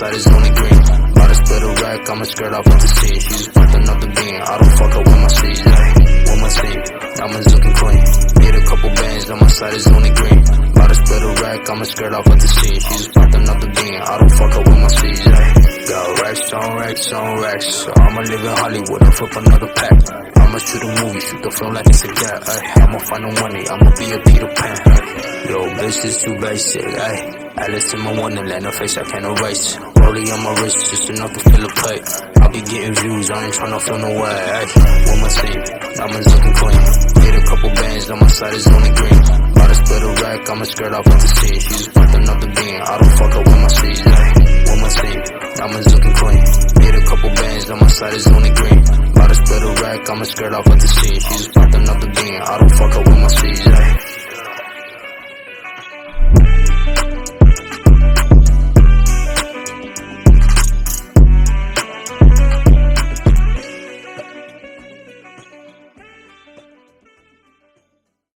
bands on my side is only green. About to split a rack, I'ma skirt off with the scene. She just popped another bean. I don't fuck up with my sleeves, yeah. With my sleeve, diamonds looking clean. Get a couple bands on my side is only green. About to split a rack, I'ma skirt off with the scene. She just popped another bean. I don't fuck up with my sleeves, yeah. Got racks on racks on racks. I'ma live in Hollywood and flip another pack. I'ma shoot a movie, shoot the film like it's a cat. I'ma find the money, I'ma be a Peter Pan. Ay. Yo, bitch is too basic. Ay. Alice in my wonderland, her face I can't erase. Rollie on my wrist, just enough to fill a plate. I be getting views, I ain't tryna feel no way. Ay. With my sleeve, diamonds looking clean. Get a couple bands on my side is only green. About to split a rack, I'ma skirt off with the scene. She just popped another bean. I don't fuck up with my sleeves. Ay. With my sleeve, diamonds looking clean. Get a couple bands on my side is only green. About to split a rack, I'ma skirt off with the scene. She just bean.